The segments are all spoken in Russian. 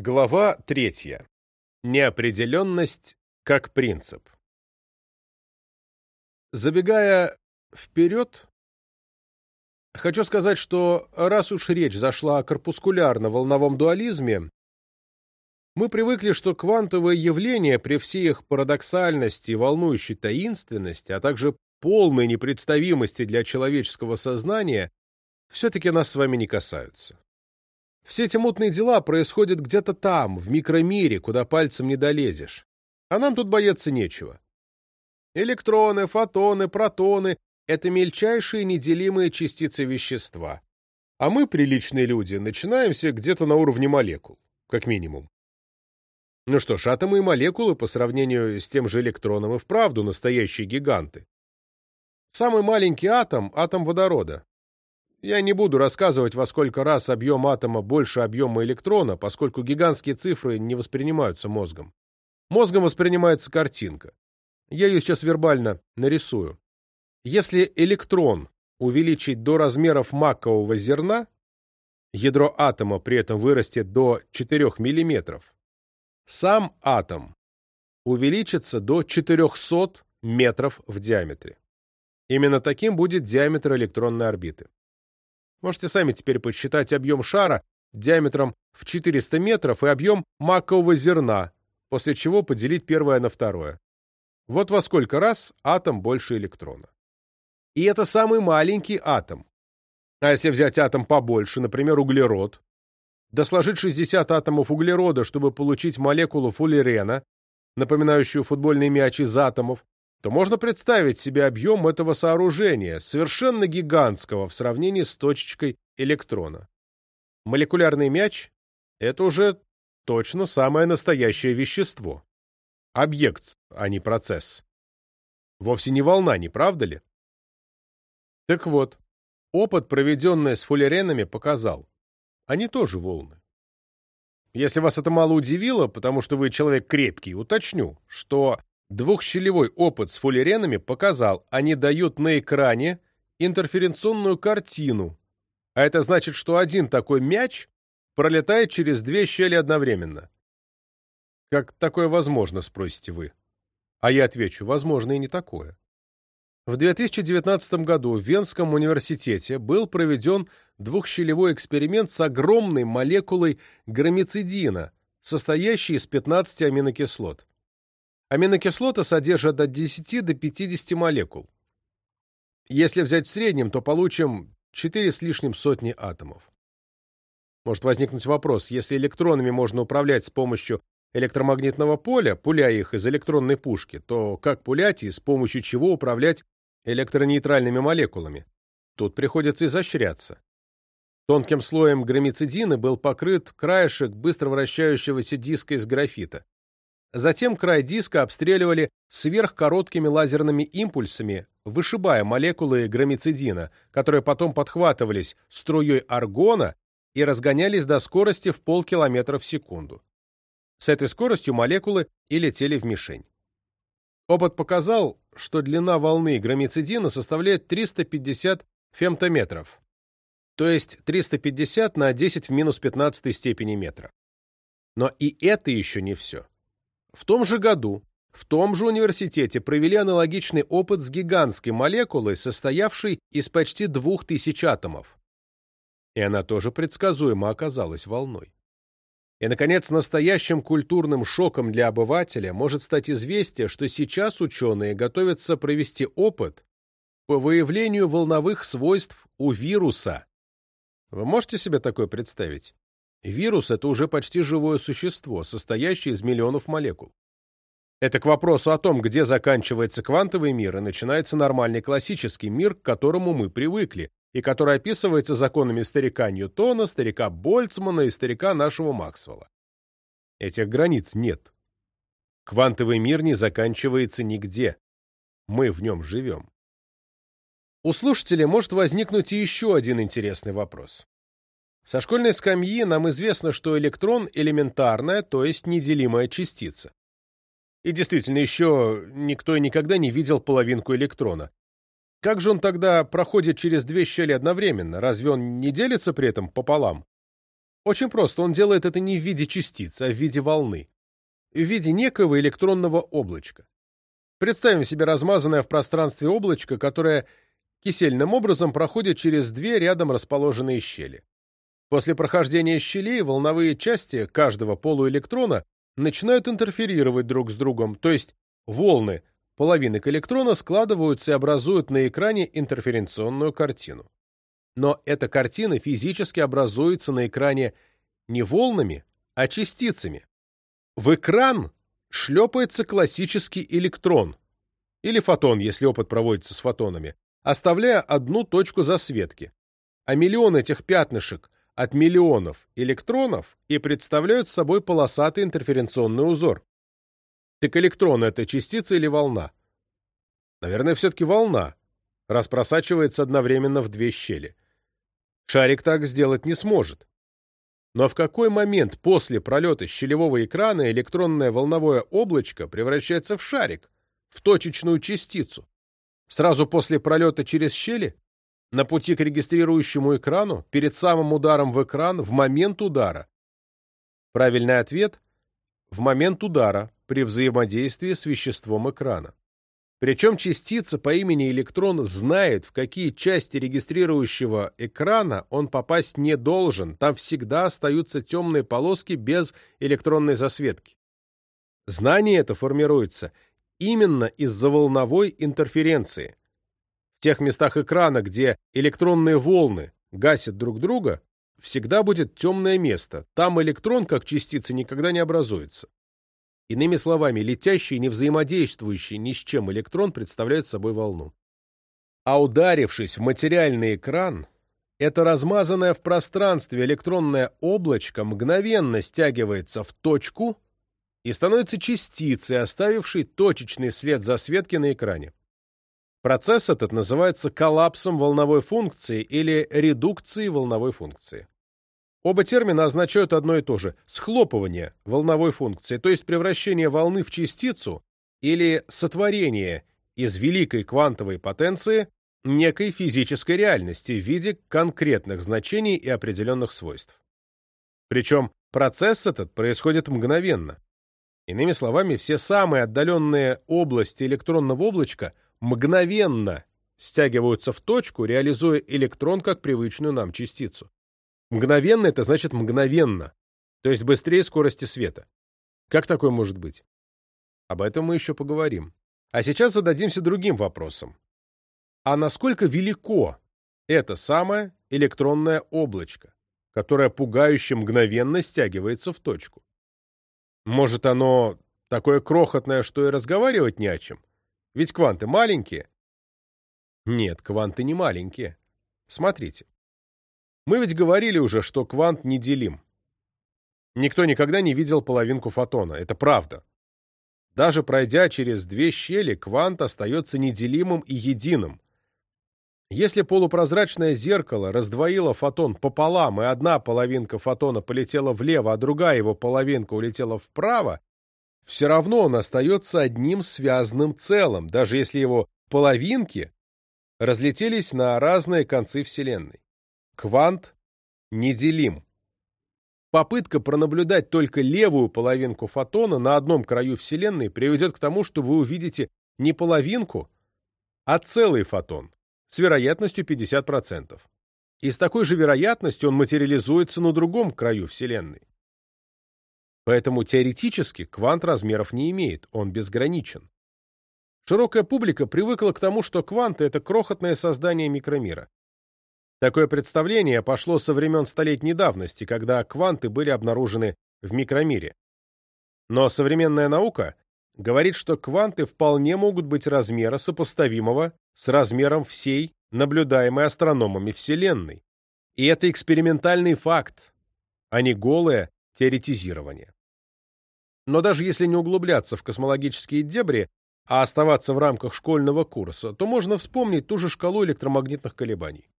Глава третья. Неопределенность как принцип. Забегая вперед, хочу сказать, что раз уж речь зашла о корпускулярно-волновом дуализме, мы привыкли, что квантовые явления при всей их парадоксальности и волнующей таинственности, а также полной непредставимости для человеческого сознания, все-таки нас с вами не касаются. Все эти мутные дела происходят где-то там, в микромире, куда пальцем не долезешь. А нам тут бояться нечего. Электроны, фотоны, протоны — это мельчайшие неделимые частицы вещества. А мы, приличные люди, начинаемся где-то на уровне молекул, как минимум. Ну что ж, атомы и молекулы по сравнению с тем же электроном и вправду настоящие гиганты. Самый маленький атом — атом водорода. Я не буду рассказывать, во сколько раз объем атома больше объема электрона, поскольку гигантские цифры не воспринимаются мозгом. Мозгом воспринимается картинка. Я ее сейчас вербально нарисую. Если электрон увеличить до размеров макового зерна, ядро атома при этом вырастет до 4 мм, сам атом увеличится до 400 метров в диаметре. Именно таким будет диаметр электронной орбиты. Можете сами теперь подсчитать объем шара диаметром в 400 метров и объем макового зерна, после чего поделить первое на второе. Вот во сколько раз атом больше электрона. И это самый маленький атом. А если взять атом побольше, например, углерод, да сложить 60 атомов углерода, чтобы получить молекулу фуллерена, напоминающую футбольный мяч из атомов, то можно представить себе объем этого сооружения, совершенно гигантского в сравнении с точечкой электрона. Молекулярный мяч — это уже точно самое настоящее вещество. Объект, а не процесс. Вовсе не волна, не правда ли? Так вот, опыт, проведенный с фуллеренами, показал. Они тоже волны. Если вас это мало удивило, потому что вы человек крепкий, уточню, что Двухщелевой опыт с фуллеренами показал, они дают на экране интерференционную картину, а это значит, что один такой мяч пролетает через две щели одновременно. Как такое возможно, спросите вы? А я отвечу, возможно и не такое. В 2019 году в Венском университете был проведен двухщелевой эксперимент с огромной молекулой громицидина, состоящей из 15 аминокислот. Аминокислоты содержат от 10 до 50 молекул. Если взять в среднем, то получим 4 с лишним сотни атомов. Может возникнуть вопрос, если электронами можно управлять с помощью электромагнитного поля, пуляя их из электронной пушки, то как пулять и с помощью чего управлять электронейтральными молекулами? Тут приходится изощряться. Тонким слоем громицидина был покрыт краешек быстро вращающегося диска из графита. Затем край диска обстреливали сверхкороткими лазерными импульсами, вышибая молекулы громицидина, которые потом подхватывались струей аргона и разгонялись до скорости в полкилометра в секунду. С этой скоростью молекулы и летели в мишень. Опыт показал, что длина волны громицидина составляет 350 фемтометров, то есть 350 на 10 в минус 15 степени метра. Но и это еще не все. В том же году в том же университете провели аналогичный опыт с гигантской молекулой, состоявшей из почти двух тысяч атомов. И она тоже предсказуемо оказалась волной. И, наконец, настоящим культурным шоком для обывателя может стать известие, что сейчас ученые готовятся провести опыт по выявлению волновых свойств у вируса. Вы можете себе такое представить? Вирус — это уже почти живое существо, состоящее из миллионов молекул. Это к вопросу о том, где заканчивается квантовый мир и начинается нормальный классический мир, к которому мы привыкли, и который описывается законами старика Ньютона, старика Больцмана и старика нашего Максвелла. Этих границ нет. Квантовый мир не заканчивается нигде. Мы в нем живем. У слушателя может возникнуть и еще один интересный вопрос. Со школьной скамьи нам известно, что электрон элементарная, то есть неделимая частица. И действительно, еще никто и никогда не видел половинку электрона. Как же он тогда проходит через две щели одновременно? Разве он не делится при этом пополам? Очень просто, он делает это не в виде частицы, а в виде волны. В виде некого электронного облачка. Представим себе размазанное в пространстве облачко, которое кисельным образом проходит через две рядом расположенные щели. После прохождения щелей волновые части каждого полуэлектрона начинают интерферировать друг с другом, то есть волны половинок электрона складываются и образуют на экране интерференционную картину. Но эта картина физически образуется на экране не волнами, а частицами. В экран шлепается классический электрон, или фотон, если опыт проводится с фотонами, оставляя одну точку засветки. А миллион этих пятнышек от миллионов электронов и представляют собой полосатый интерференционный узор. Так электрон — это частица или волна? Наверное, все-таки волна, раз просачивается одновременно в две щели. Шарик так сделать не сможет. Но в какой момент после пролета щелевого экрана электронное волновое облачко превращается в шарик, в точечную частицу? Сразу после пролета через щели? На пути к регистрирующему экрану? Перед самым ударом в экран? В момент удара? Правильный ответ – в момент удара при взаимодействии с веществом экрана. Причем частица по имени электрон знает, в какие части регистрирующего экрана он попасть не должен, там всегда остаются темные полоски без электронной засветки. Знание это формируется именно из-за волновой интерференции. В тех местах экрана, где электронные волны гасят друг друга, всегда будет темное место. Там электрон, как частица, никогда не образуется. Иными словами, летящий, не взаимодействующий ни с чем электрон представляет собой волну. А ударившись в материальный экран, это размазанное в пространстве электронное облачко мгновенно стягивается в точку и становится частицей, оставившей точечный след засветки на экране. Процесс этот называется коллапсом волновой функции или редукцией волновой функции. Оба термина означают одно и то же – схлопывание волновой функции, то есть превращение волны в частицу или сотворение из великой квантовой потенции некой физической реальности в виде конкретных значений и определенных свойств. Причем процесс этот происходит мгновенно. Иными словами, все самые отдаленные области электронного облачка мгновенно стягиваются в точку, реализуя электрон как привычную нам частицу. Мгновенно — это значит мгновенно, то есть быстрее скорости света. Как такое может быть? Об этом мы еще поговорим. А сейчас зададимся другим вопросом. А насколько велико это самое электронное облачко, которое пугающе мгновенно стягивается в точку? Может, оно такое крохотное, что и разговаривать не о чем? Ведь кванты маленькие. Нет, кванты не маленькие. Смотрите. Мы ведь говорили уже, что квант неделим. Никто никогда не видел половинку фотона. Это правда. Даже пройдя через две щели, квант остается неделимым и единым. Если полупрозрачное зеркало раздвоило фотон пополам, и одна половинка фотона полетела влево, а другая его половинка улетела вправо, все равно он остается одним связанным целым, даже если его половинки разлетелись на разные концы Вселенной. Квант неделим. Попытка пронаблюдать только левую половинку фотона на одном краю Вселенной приведет к тому, что вы увидите не половинку, а целый фотон с вероятностью 50%. И с такой же вероятностью он материализуется на другом краю Вселенной. Поэтому теоретически квант размеров не имеет, он безграничен. Широкая публика привыкла к тому, что кванты — это крохотное создание микромира. Такое представление пошло со времен столетней давности, когда кванты были обнаружены в микромире. Но современная наука говорит, что кванты вполне могут быть размера сопоставимого с размером всей наблюдаемой астрономами Вселенной. И это экспериментальный факт, а не голое теоретизирование. Но даже если не углубляться в космологические дебри, а оставаться в рамках школьного курса, то можно вспомнить ту же шкалу электромагнитных колебаний.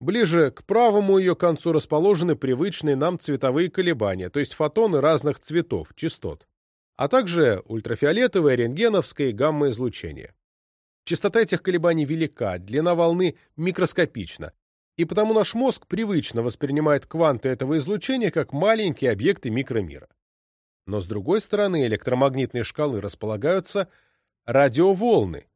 Ближе к правому ее концу расположены привычные нам цветовые колебания, то есть фотоны разных цветов, частот, а также ультрафиолетовое, рентгеновское и гамма-излучение. Частота этих колебаний велика, длина волны микроскопична, и потому наш мозг привычно воспринимает кванты этого излучения как маленькие объекты микромира. Но с другой стороны электромагнитной шкалы располагаются радиоволны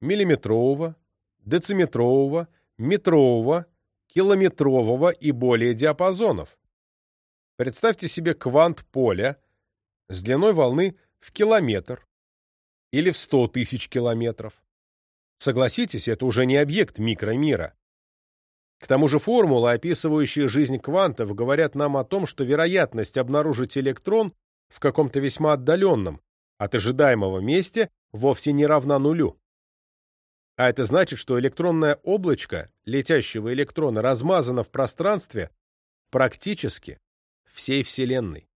миллиметрового, дециметрового, метрового, километрового и более диапазонов. Представьте себе квант поля с длиной волны в километр или в 100 тысяч километров. Согласитесь, это уже не объект микромира. К тому же формулы, описывающие жизнь квантов, говорят нам о том, что вероятность обнаружить электрон в каком-то весьма отдаленном от ожидаемого месте вовсе не равна нулю. А это значит, что электронное облачко летящего электрона размазано в пространстве практически всей Вселенной.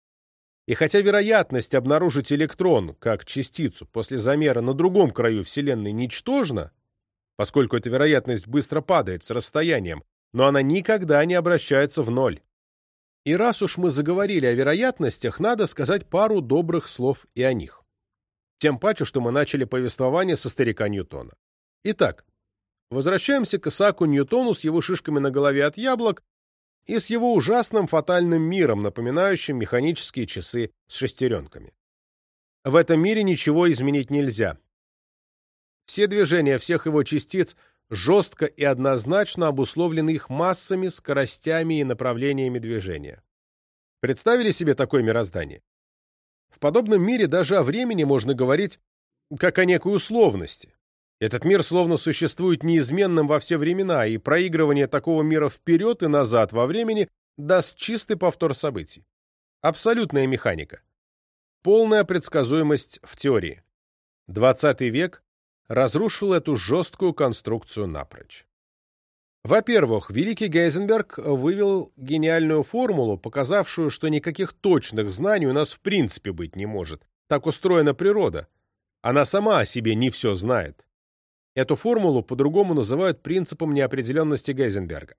И хотя вероятность обнаружить электрон как частицу после замера на другом краю Вселенной ничтожна, поскольку эта вероятность быстро падает с расстоянием, но она никогда не обращается в ноль. И раз уж мы заговорили о вероятностях, надо сказать пару добрых слов и о них. Тем паче, что мы начали повествование со старика Ньютона. Итак, возвращаемся к Исааку Ньютону с его шишками на голове от яблок и с его ужасным фатальным миром, напоминающим механические часы с шестеренками. В этом мире ничего изменить нельзя. Все движения всех его частиц жестко и однозначно обусловлены их массами, скоростями и направлениями движения. Представили себе такое мироздание? В подобном мире даже о времени можно говорить как о некой условности. Этот мир словно существует неизменным во все времена, и проигрывание такого мира вперед и назад во времени даст чистый повтор событий. Абсолютная механика. Полная предсказуемость в теории. 20 век разрушил эту жесткую конструкцию напрочь. Во-первых, великий Гейзенберг вывел гениальную формулу, показавшую, что никаких точных знаний у нас в принципе быть не может. Так устроена природа. Она сама о себе не все знает. Эту формулу по-другому называют принципом неопределенности Гейзенберга.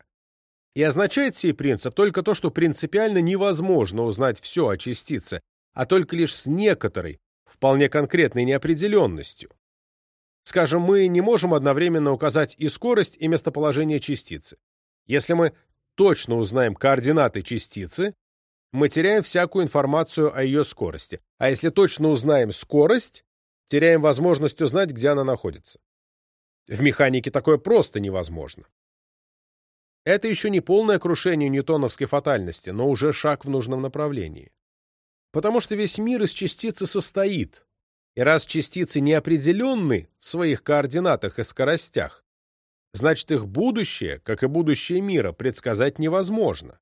И означает сей принцип только то, что принципиально невозможно узнать все о частице, а только лишь с некоторой, вполне конкретной неопределенностью. Скажем, мы не можем одновременно указать и скорость, и местоположение частицы. Если мы точно узнаем координаты частицы, мы теряем всякую информацию о ее скорости. А если точно узнаем скорость, теряем возможность узнать, где она находится. В механике такое просто невозможно. Это еще не полное крушение ньютоновской фатальности, но уже шаг в нужном направлении. Потому что весь мир из частицы состоит, и раз частицы неопределенны в своих координатах и скоростях, значит их будущее, как и будущее мира, предсказать невозможно.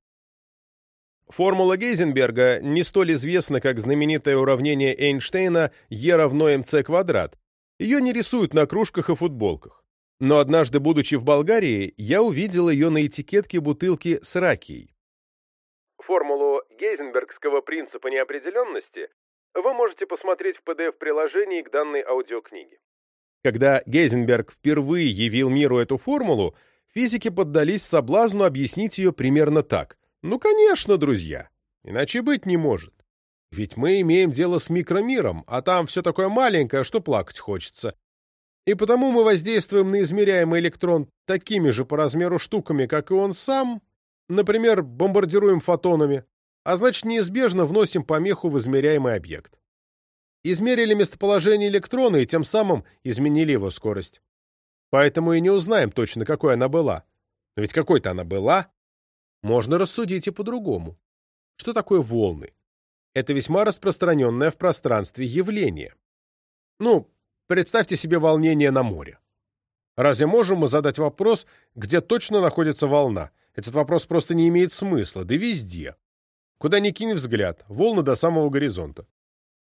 Формула Гейзенберга не столь известна, как знаменитое уравнение Эйнштейна Е равно МЦ квадрат, ее не рисуют на кружках и футболках. Но однажды, будучи в Болгарии, я увидел ее на этикетке бутылки с ракией. Формулу Гейзенбергского принципа неопределенности вы можете посмотреть в PDF-приложении к данной аудиокниге. Когда Гейзенберг впервые явил миру эту формулу, физики поддались соблазну объяснить ее примерно так. Ну, конечно, друзья, иначе быть не может. Ведь мы имеем дело с микромиром, а там все такое маленькое, что плакать хочется. И потому мы воздействуем на измеряемый электрон такими же по размеру штуками, как и он сам, например, бомбардируем фотонами, а значит неизбежно вносим помеху в измеряемый объект. Измерили местоположение электрона и тем самым изменили его скорость. Поэтому и не узнаем точно, какой она была. Но ведь какой-то она была. Можно рассудить и по-другому. Что такое волны? Это весьма распространенное в пространстве явление. Ну, представьте себе волнение на море. Разве можем мы задать вопрос, где точно находится волна? Этот вопрос просто не имеет смысла, да везде. Куда ни кинь взгляд, волны до самого горизонта.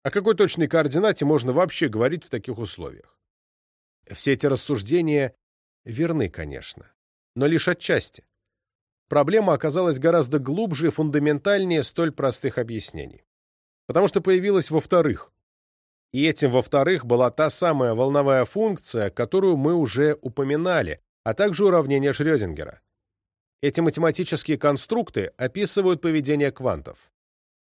О какой точной координате можно вообще говорить в таких условиях? Все эти рассуждения верны, конечно, но лишь отчасти. Проблема оказалась гораздо глубже и фундаментальнее столь простых объяснений потому что появилась во-вторых. И этим во-вторых была та самая волновая функция, которую мы уже упоминали, а также уравнение Шрёдингера. Эти математические конструкты описывают поведение квантов.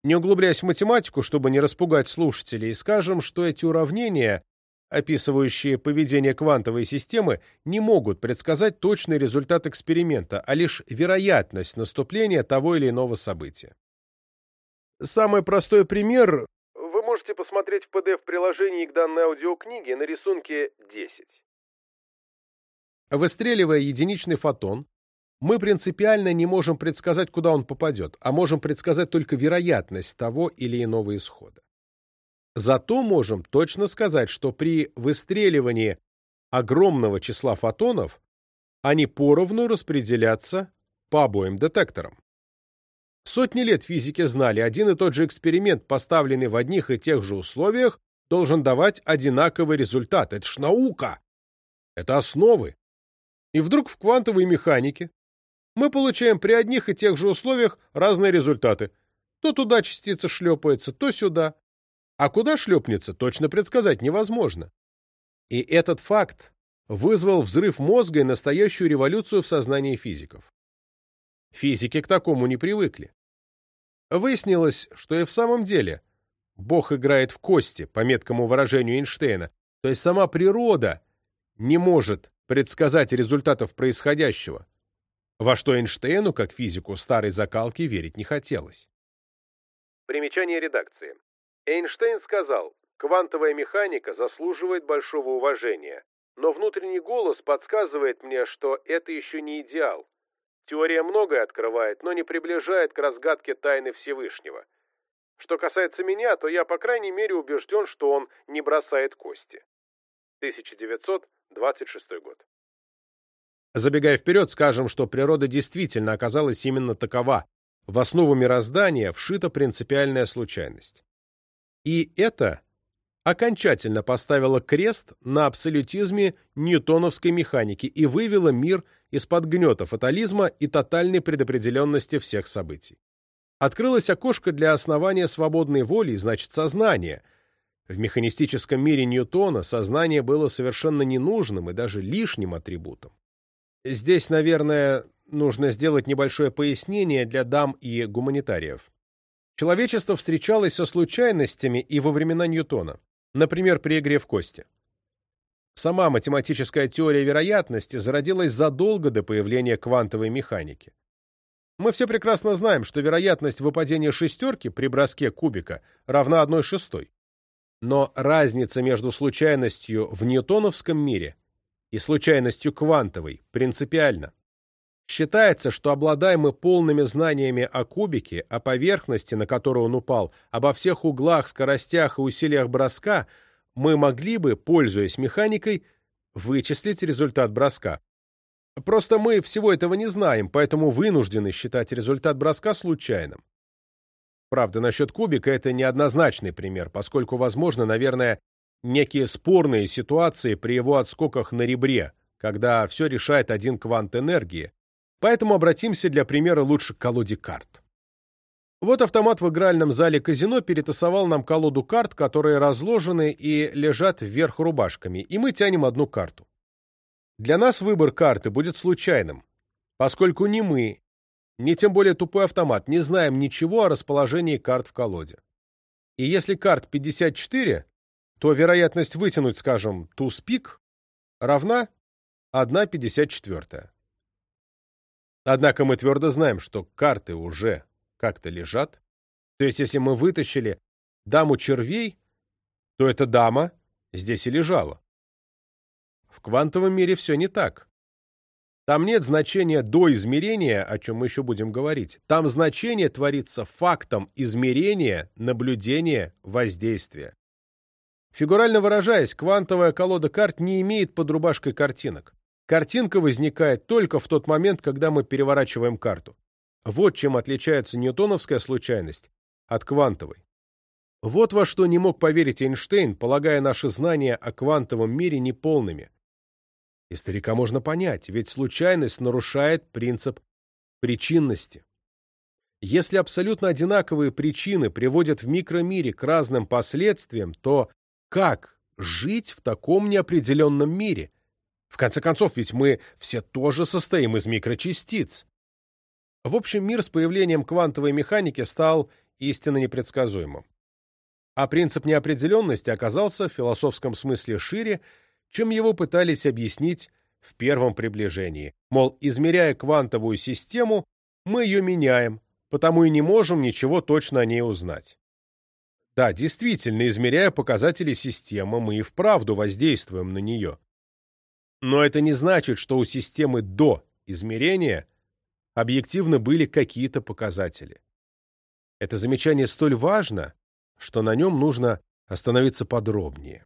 Не углубляясь в математику, чтобы не распугать слушателей, скажем, что эти уравнения описывающие поведение квантовой системы, не могут предсказать точный результат эксперимента, а лишь вероятность наступления того или иного события. Самый простой пример вы можете посмотреть в PDF-приложении к данной аудиокниге на рисунке 10. Выстреливая единичный фотон, мы принципиально не можем предсказать, куда он попадет, а можем предсказать только вероятность того или иного исхода. Зато можем точно сказать, что при выстреливании огромного числа фотонов они поровну распределятся по обоим детекторам. Сотни лет физики знали, один и тот же эксперимент, поставленный в одних и тех же условиях, должен давать одинаковый результат. Это ж наука! Это основы. И вдруг в квантовой механике мы получаем при одних и тех же условиях разные результаты. То туда частица шлепается, то сюда. А куда шлепнется, точно предсказать невозможно. И этот факт вызвал взрыв мозга и настоящую революцию в сознании физиков. Физики к такому не привыкли. Выяснилось, что и в самом деле Бог играет в кости, по меткому выражению Эйнштейна, то есть сама природа не может предсказать результатов происходящего, во что Эйнштейну, как физику старой закалки, верить не хотелось. Примечание редакции. Эйнштейн сказал, квантовая механика заслуживает большого уважения, но внутренний голос подсказывает мне, что это еще не идеал. Теория многое открывает, но не приближает к разгадке тайны Всевышнего. Что касается меня, то я, по крайней мере, убежден, что он не бросает кости. 1926 год. Забегая вперед, скажем, что природа действительно оказалась именно такова. В основу мироздания вшита принципиальная случайность. И это окончательно поставило крест на абсолютизме ньютоновской механики и вывело мир из-под гнета фатализма и тотальной предопределенности всех событий. Открылось окошко для основания свободной воли, значит, сознания. В механистическом мире Ньютона сознание было совершенно ненужным и даже лишним атрибутом. Здесь, наверное, нужно сделать небольшое пояснение для дам и гуманитариев. Человечество встречалось со случайностями и во времена Ньютона, например, при игре в кости. Сама математическая теория вероятности зародилась задолго до появления квантовой механики. Мы все прекрасно знаем, что вероятность выпадения шестерки при броске кубика равна 1 шестой. Но разница между случайностью в ньютоновском мире и случайностью квантовой принципиально. Считается, что обладаем мы полными знаниями о кубике, о поверхности, на которую он упал, обо всех углах, скоростях и усилиях броска, мы могли бы, пользуясь механикой, вычислить результат броска. Просто мы всего этого не знаем, поэтому вынуждены считать результат броска случайным. Правда, насчет кубика это неоднозначный пример, поскольку возможно, наверное, некие спорные ситуации при его отскоках на ребре, когда все решает один квант энергии, поэтому обратимся для примера лучше к колоде карт. Вот автомат в игральном зале казино перетасовал нам колоду карт, которые разложены и лежат вверх рубашками, и мы тянем одну карту. Для нас выбор карты будет случайным, поскольку ни мы, ни тем более тупой автомат не знаем ничего о расположении карт в колоде. И если карт 54, то вероятность вытянуть, скажем, туз-пик равна 1,54. Однако мы твердо знаем, что карты уже как-то лежат. То есть, если мы вытащили даму червей, то эта дама здесь и лежала. В квантовом мире все не так. Там нет значения до измерения, о чем мы еще будем говорить. Там значение творится фактом измерения, наблюдения, воздействия. Фигурально выражаясь, квантовая колода карт не имеет под рубашкой картинок. Картинка возникает только в тот момент, когда мы переворачиваем карту. Вот чем отличается ньютоновская случайность от квантовой. Вот во что не мог поверить Эйнштейн, полагая наши знания о квантовом мире неполными. И старика можно понять, ведь случайность нарушает принцип причинности. Если абсолютно одинаковые причины приводят в микромире к разным последствиям, то как жить в таком неопределенном мире? В конце концов, ведь мы все тоже состоим из микрочастиц. В общем, мир с появлением квантовой механики стал истинно непредсказуемым. а принцип неопределенности оказался в философском смысле шире, чем его пытались объяснить в первом приближении. Мол, измеряя квантовую систему, мы ее меняем, потому и не можем ничего точно о ней узнать. Да, действительно, измеряя показатели системы, мы и вправду воздействуем на нее. Но это не значит, что у системы до измерения объективно были какие-то показатели. Это замечание столь важно, что на нем нужно остановиться подробнее.